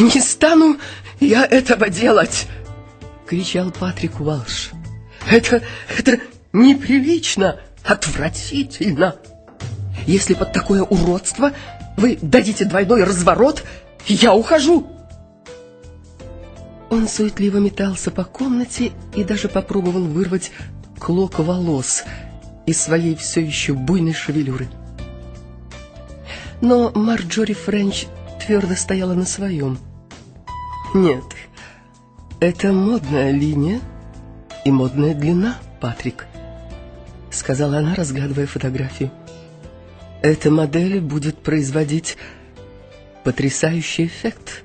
Не стану я этого делать!» — кричал Патрик Уалш. «Это... это неприлично, отвратительно! Если под такое уродство вы дадите двойной разворот, я ухожу!» Он суетливо метался по комнате и даже попробовал вырвать клок волос из своей все еще буйной шевелюры. Но Марджори Френч твердо стояла на своем. «Нет, это модная линия и модная длина, Патрик», — сказала она, разглядывая фотографию. «Эта модель будет производить потрясающий эффект»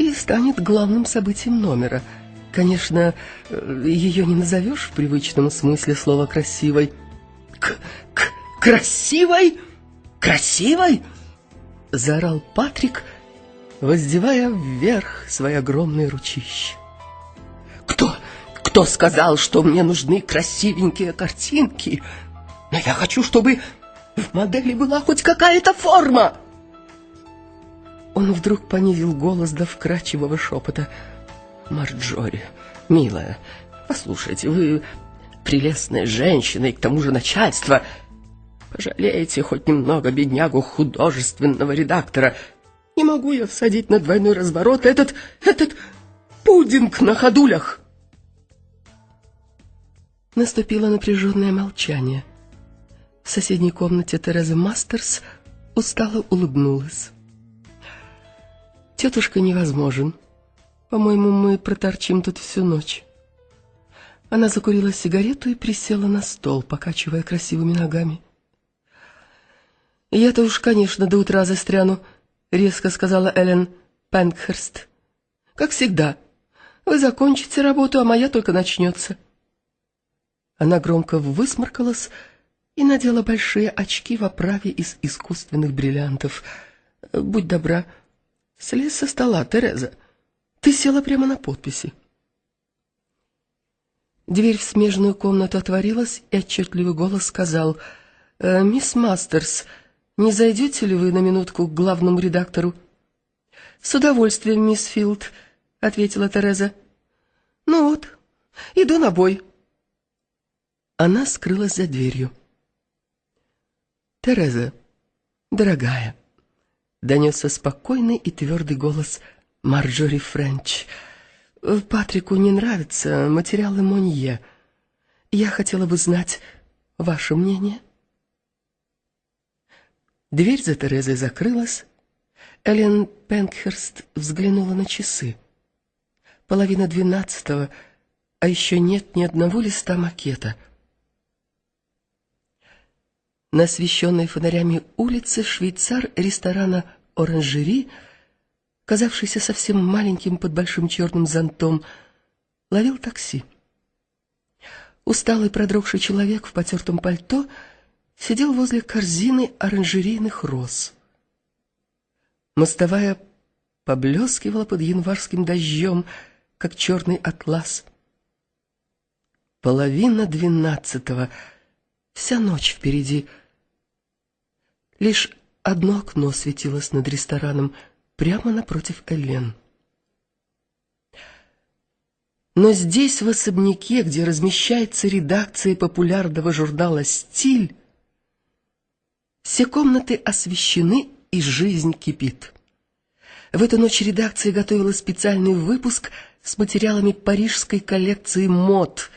и станет главным событием номера. Конечно, ее не назовешь в привычном смысле слова «красивой». К -к «Красивой? Красивой?» — заорал Патрик, воздевая вверх свои огромные ручища. «Кто, кто сказал, что мне нужны красивенькие картинки? Но я хочу, чтобы в модели была хоть какая-то форма!» Он вдруг понизил голос до вкрадчивого шепота. «Марджори, милая, послушайте, вы прелестная женщина и к тому же начальство. Пожалеете хоть немного беднягу художественного редактора. Не могу я всадить на двойной разворот этот, этот пудинг на ходулях». Наступило напряженное молчание. В соседней комнате Тереза Мастерс устало улыбнулась. Тетушка невозможен. По-моему, мы проторчим тут всю ночь. Она закурила сигарету и присела на стол, покачивая красивыми ногами. «Я-то уж, конечно, до утра застряну», — резко сказала Эллен Пенкхерст. «Как всегда. Вы закончите работу, а моя только начнется». Она громко высморкалась и надела большие очки в оправе из искусственных бриллиантов. «Будь добра, — Слезь со стола, Тереза. Ты села прямо на подписи. Дверь в смежную комнату отворилась, и отчетливый голос сказал, «Э, «Мисс Мастерс, не зайдете ли вы на минутку к главному редактору?» «С удовольствием, мисс Филд», — ответила Тереза. «Ну вот, иду на бой». Она скрылась за дверью. «Тереза, дорогая», донесся спокойный и твердый голос Марджори Френч. «Патрику не нравятся материалы Монье. Я хотела бы знать ваше мнение». Дверь за Терезой закрылась. Эллен Пенкхерст взглянула на часы. Половина двенадцатого, а еще нет ни одного листа макета — на освещенной фонарями улице швейцар ресторана «Оранжери», казавшийся совсем маленьким под большим черным зонтом, ловил такси. Усталый продрогший человек в потертом пальто сидел возле корзины оранжерейных роз. Мостовая поблескивала под январским дождем, как черный атлас. Половина двенадцатого, вся ночь впереди — Лишь одно окно светилось над рестораном, прямо напротив Элен. Но здесь, в особняке, где размещается редакция популярного журнала «Стиль», все комнаты освещены и жизнь кипит. В эту ночь редакция готовила специальный выпуск с материалами парижской коллекции мод,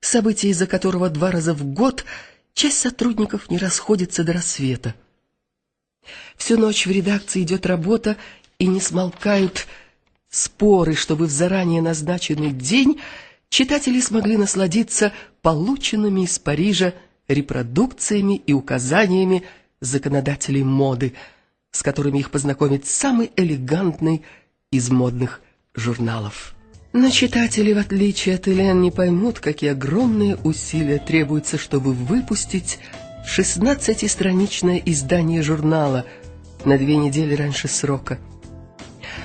событие из-за которого два раза в год – Часть сотрудников не расходится до рассвета. Всю ночь в редакции идет работа, и не смолкают споры, чтобы в заранее назначенный день читатели смогли насладиться полученными из Парижа репродукциями и указаниями законодателей моды, с которыми их познакомит самый элегантный из модных журналов. Но читатели, в отличие от Элен, не поймут, какие огромные усилия требуются, чтобы выпустить 16-страничное издание журнала на две недели раньше срока.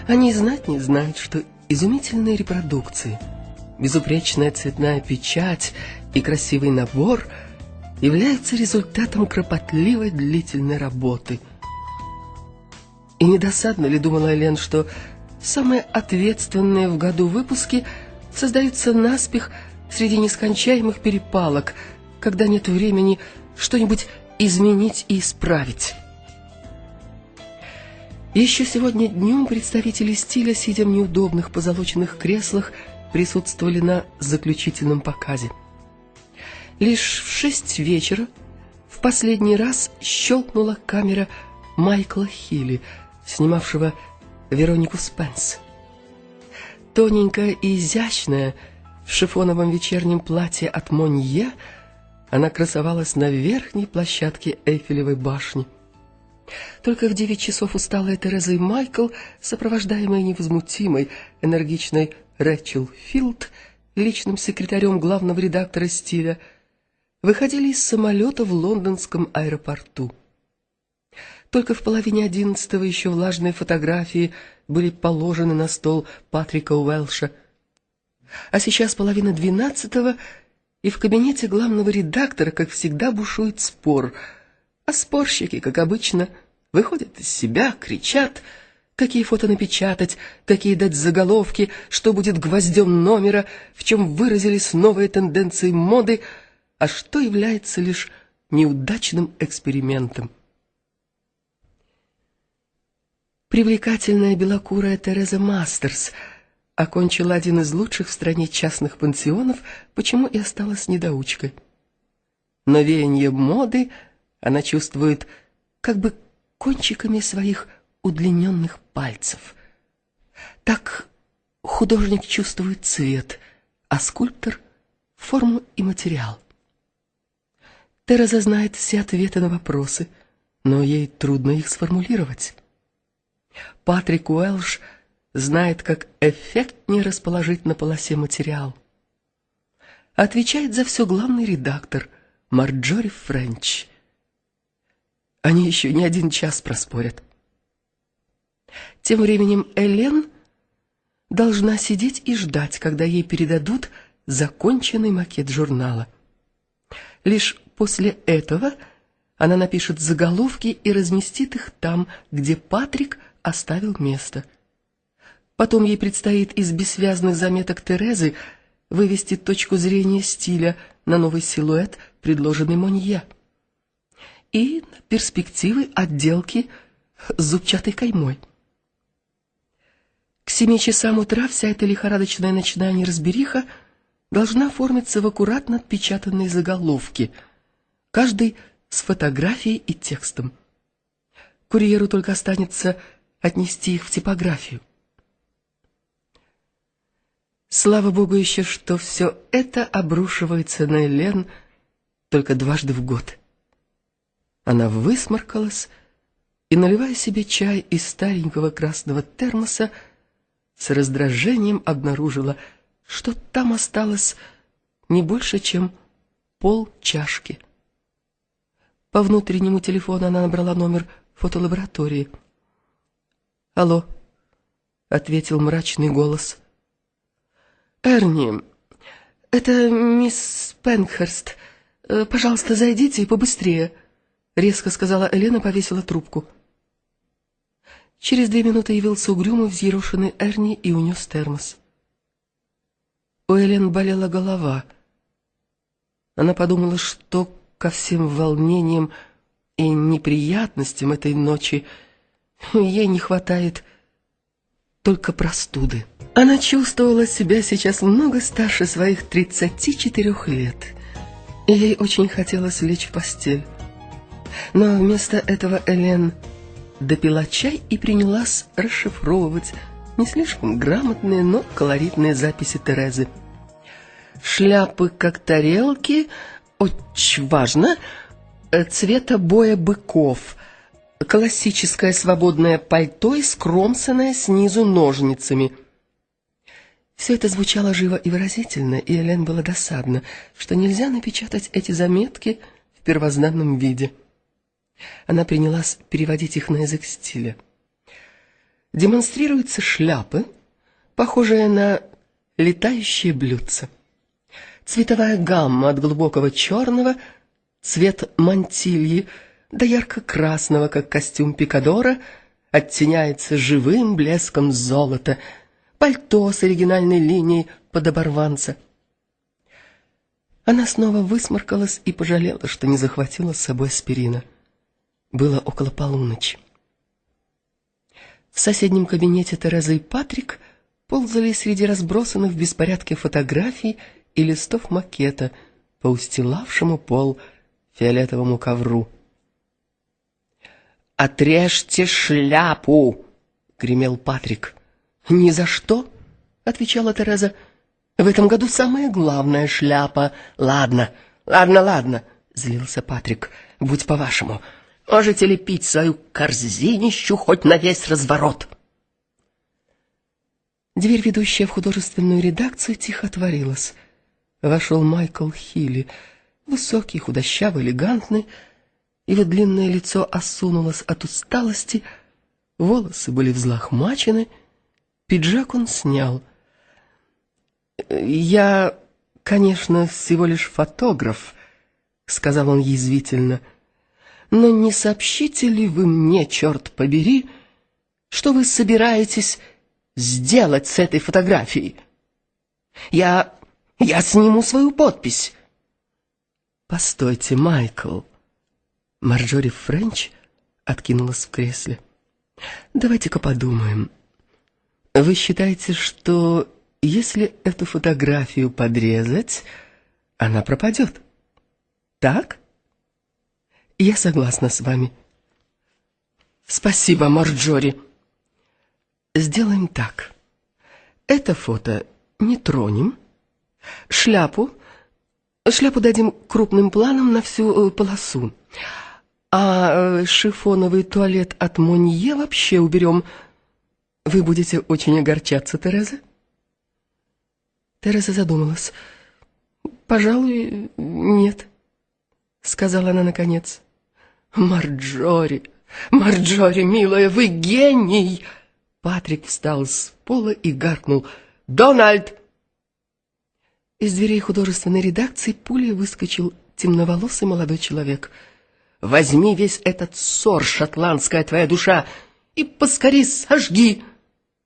Они знать не знают, что изумительные репродукции, безупречная цветная печать и красивый набор являются результатом кропотливой длительной работы. И не досадно ли, думала Элен, что самые ответственные в году выпуски создаются наспех среди нескончаемых перепалок, когда нет времени что-нибудь изменить и исправить. Еще сегодня днем представители стиля, сидя в неудобных позолоченных креслах, присутствовали на заключительном показе. Лишь в шесть вечера в последний раз щелкнула камера Майкла Хилли, снимавшего Веронику Спенс. Тоненькая и изящная, в шифоновом вечернем платье от Монье, она красовалась на верхней площадке Эйфелевой башни. Только в девять часов усталая Тереза и Майкл, сопровождаемые невозмутимой, энергичной Рэчел Филд, личным секретарем главного редактора «Стиля», выходили из самолета в лондонском аэропорту. Только в половине одиннадцатого еще влажные фотографии были положены на стол Патрика Уэлша. А сейчас половина двенадцатого, и в кабинете главного редактора, как всегда, бушует спор. А спорщики, как обычно, выходят из себя, кричат, какие фото напечатать, какие дать заголовки, что будет гвоздем номера, в чем выразились новые тенденции моды, а что является лишь неудачным экспериментом. Привлекательная белокурая Тереза Мастерс окончила один из лучших в стране частных пансионов, почему и осталась недоучкой. Но веяние моды она чувствует как бы кончиками своих удлиненных пальцев. Так художник чувствует цвет, а скульптор — форму и материал. Тереза знает все ответы на вопросы, но ей трудно их сформулировать. Патрик Уэлш знает, как эффектнее расположить на полосе материал. Отвечает за все главный редактор Марджори Френч. Они еще не один час проспорят. Тем временем Элен должна сидеть и ждать, когда ей передадут законченный макет журнала. Лишь после этого она напишет заголовки и разместит их там, где Патрик – оставил место. Потом ей предстоит из бессвязных заметок Терезы вывести точку зрения стиля на новый силуэт, предложенный Монье, и на перспективы отделки зубчатой каймой. К семи часам утра вся эта лихорадочная ночная неразбериха должна оформиться в аккуратно отпечатанные заголовки, каждый с фотографией и текстом. Курьеру только останется отнести их в типографию. Слава богу еще, что все это обрушивается на Элен только дважды в год. Она высморкалась и, наливая себе чай из старенького красного термоса, с раздражением обнаружила, что там осталось не больше, чем пол чашки. По внутреннему телефону она набрала номер фотолаборатории — «Алло», — ответил мрачный голос. «Эрни, это мисс Пенхерст. Э, пожалуйста, зайдите и побыстрее», — резко сказала Елена, повесила трубку. Через две минуты явился угрюмый, взъерошенный Эрни и унес термос. У Элен болела голова. Она подумала, что ко всем волнениям и неприятностям этой ночи — Ей не хватает только простуды. Она чувствовала себя сейчас много старше своих 34 лет. И ей очень хотелось лечь в постель. Но вместо этого Элен допила чай и принялась расшифровывать не слишком грамотные, но колоритные записи Терезы. Шляпы как тарелки, очень важно, цвета боя быков, классическое свободное пальто и скромсанное снизу ножницами. Все это звучало живо и выразительно, и Элен было досадно, что нельзя напечатать эти заметки в первозданном виде. Она принялась переводить их на язык стиля. Демонстрируются шляпы, похожие на летающие блюдца. Цветовая гамма от глубокого черного, цвет мантильи — до ярко-красного, как костюм Пикадора, оттеняется живым блеском золота, пальто с оригинальной линией под оборванца. Она снова высморкалась и пожалела, что не захватила с собой аспирина. Было около полуночи. В соседнем кабинете Тереза и Патрик ползали среди разбросанных в беспорядке фотографий и листов макета по устилавшему пол фиолетовому ковру. «Отрежьте шляпу!» — гремел Патрик. «Ни за что!» — отвечала Тереза. «В этом году самая главная шляпа. Ладно, ладно, ладно!» — злился Патрик. «Будь по-вашему. Можете лепить свою корзинищу хоть на весь разворот!» Дверь, ведущая в художественную редакцию, тихо отворилась. Вошел Майкл Хилли, высокий, худощавый, элегантный. Его длинное лицо осунулось от усталости, волосы были взлохмачены, пиджак он снял. «Я, конечно, всего лишь фотограф», — сказал он язвительно, — «но не сообщите ли вы мне, черт побери, что вы собираетесь сделать с этой фотографией? Я... я сниму свою подпись. Постойте, Майкл. Марджори Френч откинулась в кресле. Давайте-ка подумаем. Вы считаете, что если эту фотографию подрезать, она пропадет? Так? Я согласна с вами. Спасибо, Марджори. Сделаем так. Это фото не тронем. Шляпу. Шляпу дадим крупным планом на всю э, полосу. А э, шифоновый туалет от Монье вообще уберем. Вы будете очень огорчаться, Тереза? Тереза задумалась. «Пожалуй, нет», — сказала она наконец. «Марджори, Марджори, милая, вы гений!» Патрик встал с пола и гаркнул «Дональд!». Из дверей художественной редакции пулей выскочил темноволосый молодой человек. «Возьми весь этот ссор, шотландская твоя душа, и поскорей сожги!»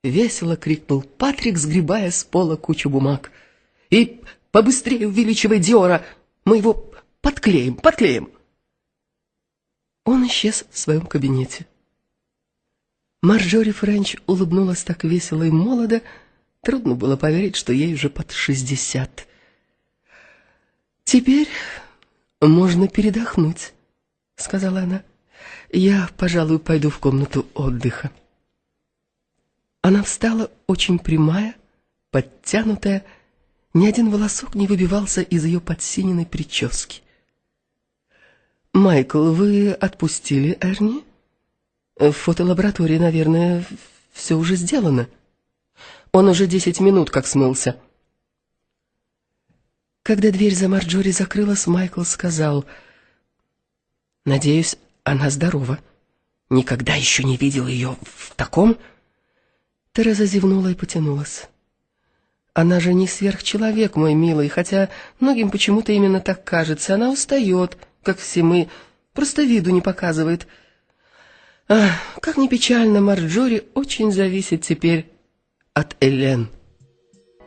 Весело крикнул Патрик, сгребая с пола кучу бумаг. «И побыстрее увеличивай Диора, мы его подклеим, подклеим!» Он исчез в своем кабинете. Марджори Френч улыбнулась так весело и молодо, трудно было поверить, что ей уже под шестьдесят. «Теперь можно передохнуть», — сказала она. «Я, пожалуй, пойду в комнату отдыха». Она встала очень прямая, подтянутая, ни один волосок не выбивался из ее подсиненной прически. «Майкл, вы отпустили Эрни?» В фотолаборатории, наверное, все уже сделано. Он уже десять минут как смылся. Когда дверь за Марджори закрылась, Майкл сказал, «Надеюсь, она здорова. Никогда еще не видел ее в таком...» Тереза зевнула и потянулась. «Она же не сверхчеловек, мой милый, хотя многим почему-то именно так кажется. Она устает, как все мы, просто виду не показывает». Ах, как ни печально, Марджори очень зависит теперь от Элен.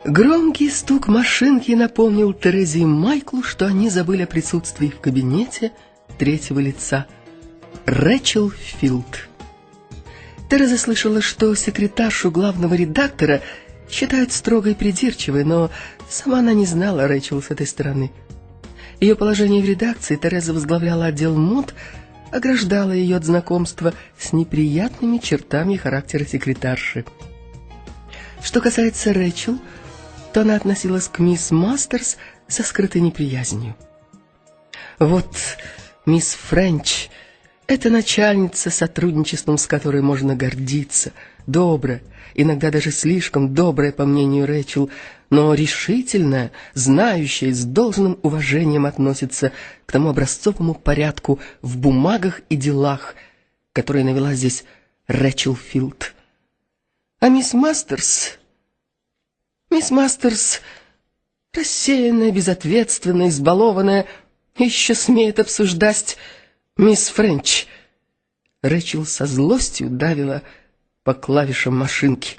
Громкий стук машинки напомнил Терезе и Майклу, что они забыли о присутствии в кабинете третьего лица. Рэчел Филд. Тереза слышала, что секретаршу главного редактора считают строгой и придирчивой, но сама она не знала Рэчел с этой стороны. Ее положение в редакции Тереза возглавляла отдел мод, ограждала ее от знакомства с неприятными чертами характера секретарши. Что касается Рэчел, то она относилась к мисс Мастерс со скрытой неприязнью. Вот мисс Френч — это начальница, сотрудничеством с которой можно гордиться, добрая, иногда даже слишком добрая, по мнению Рэчел, но решительная, знающая и с должным уважением относится к тому образцовому порядку в бумагах и делах, который навела здесь Рэчел Филд. А мисс Мастерс... Мисс Мастерс рассеянная, безответственная, избалованная, еще смеет обсуждать мисс Френч. Рэчел со злостью давила по клавишам машинки.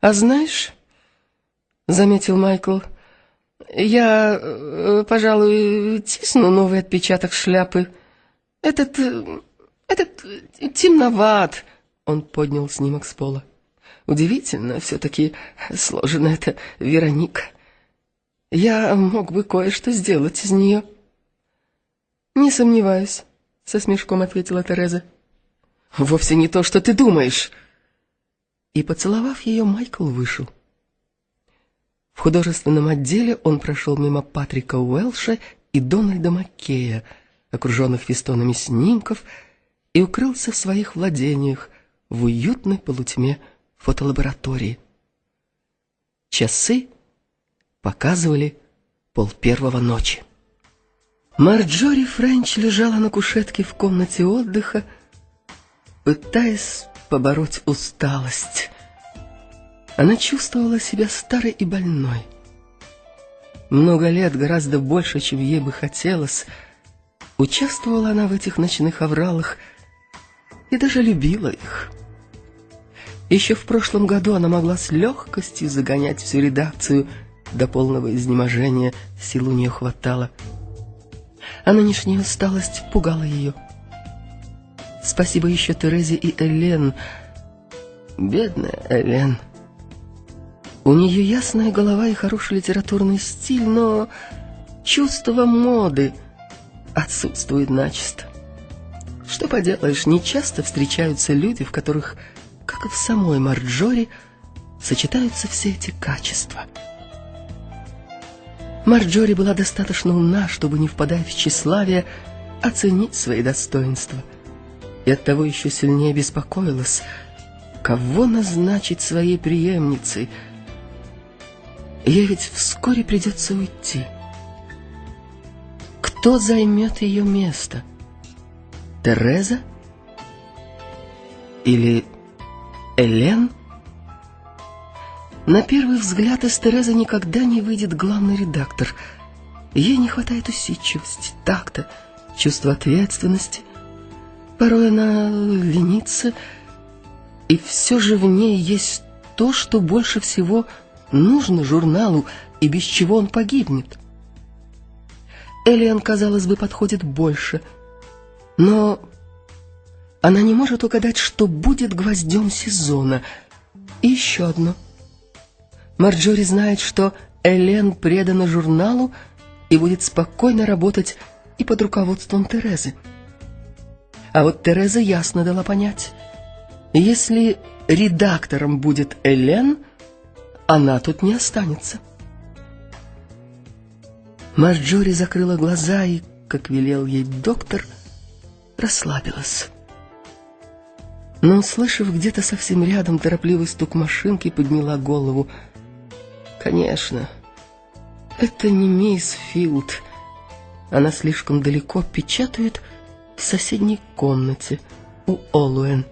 «А знаешь, — заметил Майкл, — я, э, пожалуй, тисну новый отпечаток шляпы. Этот, э, этот темноват». Он поднял снимок с пола. Удивительно все-таки сложена эта Вероника. Я мог бы кое-что сделать из нее. Не сомневаюсь, со смешком ответила Тереза. Вовсе не то, что ты думаешь. И, поцеловав ее, Майкл вышел. В художественном отделе он прошел мимо Патрика Уэлша и Дональда Маккея, окруженных фестонами снимков, и укрылся в своих владениях в уютной полутьме фотолаборатории. Часы показывали пол первого ночи. Марджори Френч лежала на кушетке в комнате отдыха, пытаясь побороть усталость. Она чувствовала себя старой и больной. Много лет, гораздо больше, чем ей бы хотелось, участвовала она в этих ночных авралах и даже любила их. Еще в прошлом году она могла с легкостью загонять всю редакцию до полного изнеможения, сил у нее хватало. А нынешняя усталость пугала ее. Спасибо еще Терезе и Элен. Бедная Элен. У нее ясная голова и хороший литературный стиль, но чувство моды отсутствует начисто. Что поделаешь, не часто встречаются люди, в которых, как и в самой Марджори, сочетаются все эти качества. Марджори была достаточно умна, чтобы, не впадая в тщеславие, оценить свои достоинства – и оттого еще сильнее беспокоилась, кого назначить своей преемницей. Ей ведь вскоре придется уйти. Кто займет ее место? Тереза? Или Элен? На первый взгляд из Терезы никогда не выйдет главный редактор. Ей не хватает усидчивости, такта, чувства ответственности — Порой она ленится, и все же в ней есть то, что больше всего нужно журналу, и без чего он погибнет. Элиан, казалось бы, подходит больше, но она не может угадать, что будет гвоздем сезона. И еще одно. Марджори знает, что Элен предана журналу и будет спокойно работать и под руководством Терезы. А вот Тереза ясно дала понять. Если редактором будет Элен, она тут не останется. Марджори закрыла глаза и, как велел ей доктор, расслабилась. Но, услышав где-то совсем рядом торопливый стук машинки, подняла голову. «Конечно, это не мисс Филд. Она слишком далеко печатает в соседней комнате у Олуэн.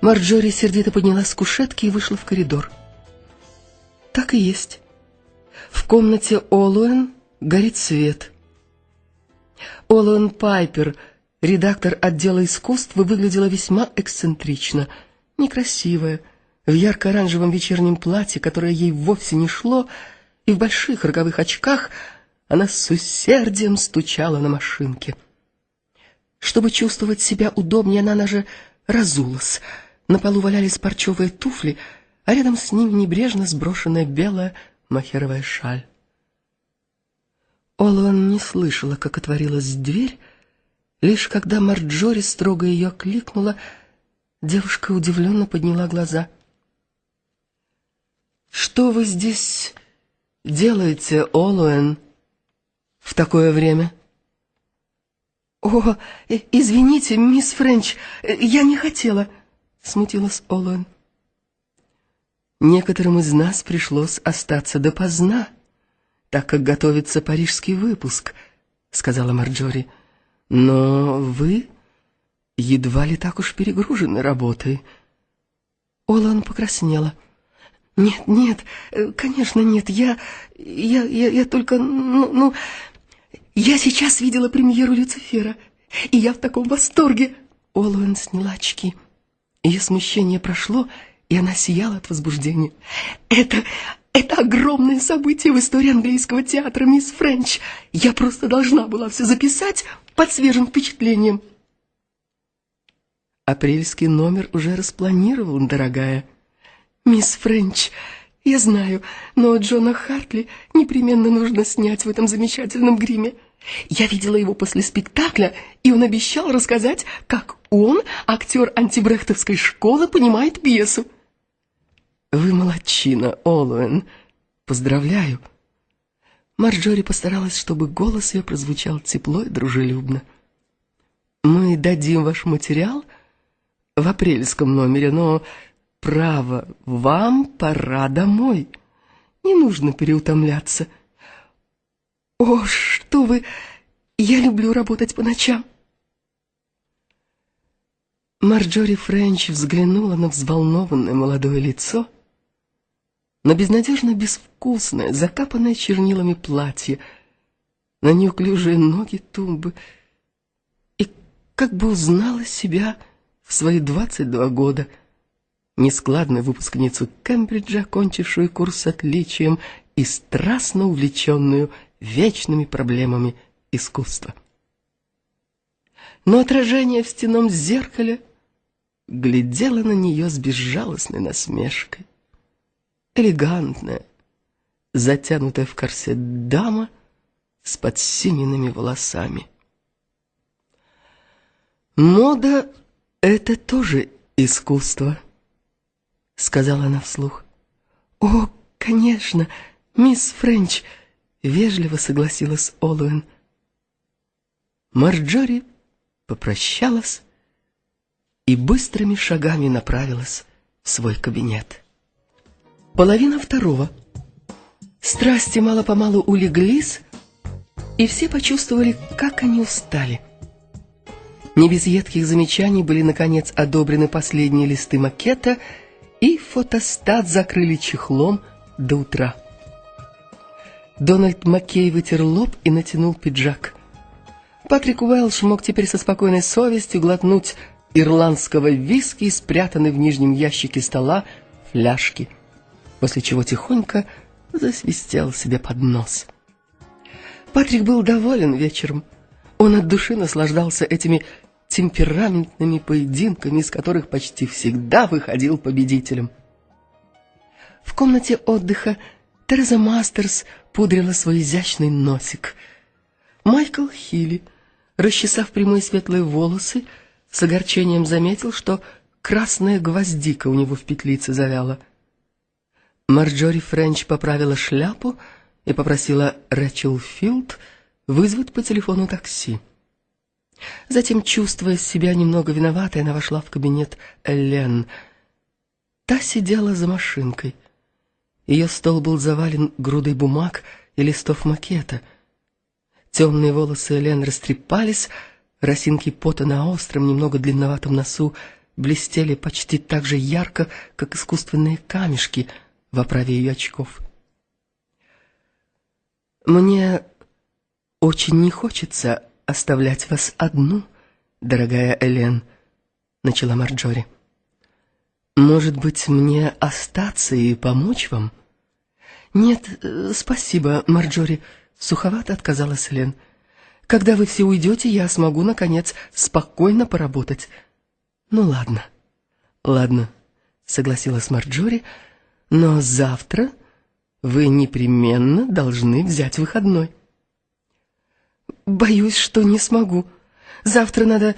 Марджори сердито поднялась с кушетки и вышла в коридор. Так и есть. В комнате Олуэн горит свет. Олуэн Пайпер, редактор отдела искусств, выглядела весьма эксцентрично, некрасивая, в ярко-оранжевом вечернем платье, которое ей вовсе не шло, и в больших роговых очках — она с усердием стучала на машинке. Чтобы чувствовать себя удобнее, она даже разулась. На полу валялись парчевые туфли, а рядом с ними небрежно сброшенная белая махеровая шаль. Олуэн не слышала, как отворилась дверь. Лишь когда Марджори строго ее кликнула, девушка удивленно подняла глаза. «Что вы здесь делаете, Олуэн?» в такое время? «О, э, извините, мисс Френч, э, я не хотела», — смутилась Олуэн. «Некоторым из нас пришлось остаться допоздна, так как готовится парижский выпуск», — сказала Марджори. «Но вы едва ли так уж перегружены работой». Олуэн покраснела. «Нет, нет, конечно, нет, я... я, я, я только... ну, ну я сейчас видела премьеру Люцифера. и я в таком восторге!» Олуэн сняла очки. Ее смущение прошло, и она сияла от возбуждения. «Это... это огромное событие в истории английского театра, мисс Френч! Я просто должна была все записать под свежим впечатлением!» Апрельский номер уже распланирован, дорогая. Мисс Френч, я знаю, но Джона Хартли непременно нужно снять в этом замечательном гриме. Я видела его после спектакля, и он обещал рассказать, как он, актер антибрехтовской школы, понимает пьесу. Вы молодчина, Олуэн. Поздравляю. Марджори постаралась, чтобы голос ее прозвучал тепло и дружелюбно. Мы дадим ваш материал в апрельском номере, но, право, вам пора домой. Не нужно переутомляться. О, что вы! Я люблю работать по ночам. Марджори Френч взглянула на взволнованное молодое лицо, на безнадежно безвкусное, закапанное чернилами платье, на неуклюжие ноги тумбы, и как бы узнала себя в свои 22 года, нескладную выпускницу Кембриджа, окончившую курс с отличием и страстно увлеченную вечными проблемами искусства. Но отражение в стенном зеркале глядело на нее с безжалостной насмешкой. Элегантная, затянутая в корсет дама с подсиненными волосами. Мода «Это тоже искусство», — сказала она вслух. «О, конечно, мисс Френч», — вежливо согласилась Олуэн. Марджори попрощалась и быстрыми шагами направилась в свой кабинет. Половина второго. Страсти мало-помалу улеглись, и все почувствовали, как они устали. Не без едких замечаний были, наконец, одобрены последние листы макета, и фотостат закрыли чехлом до утра. Дональд Маккей вытер лоб и натянул пиджак. Патрик Уэлш мог теперь со спокойной совестью глотнуть ирландского виски, спрятанной в нижнем ящике стола фляжки, после чего тихонько засвистел себе под нос. Патрик был доволен вечером. Он от души наслаждался этими темпераментными поединками, из которых почти всегда выходил победителем. В комнате отдыха Тереза Мастерс пудрила свой изящный носик. Майкл Хилли, расчесав прямые светлые волосы, с огорчением заметил, что красная гвоздика у него в петлице завяла. Марджори Френч поправила шляпу и попросила Рэчел Филд вызвать по телефону такси. Затем, чувствуя себя немного виноватой, она вошла в кабинет Элен. Та сидела за машинкой. Ее стол был завален грудой бумаг и листов макета. Темные волосы Элен растрепались, росинки пота на остром, немного длинноватом носу блестели почти так же ярко, как искусственные камешки в оправе ее очков. «Мне очень не хочется оставлять вас одну, дорогая Элен, начала Марджори. Может быть, мне остаться и помочь вам? Нет, спасибо, Марджори, суховато отказалась Элен. Когда вы все уйдете, я смогу наконец спокойно поработать. Ну ладно. Ладно, согласилась Марджори, но завтра вы непременно должны взять выходной. Боюсь, что не смогу. Завтра надо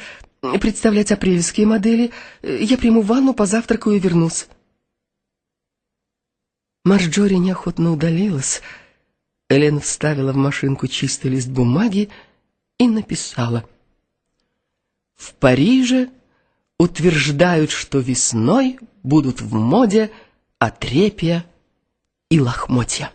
представлять апрельские модели. Я приму ванну, позавтракаю и вернусь. Марджори неохотно удалилась. Элен вставила в машинку чистый лист бумаги и написала. В Париже утверждают, что весной будут в моде отрепья и лохмотья.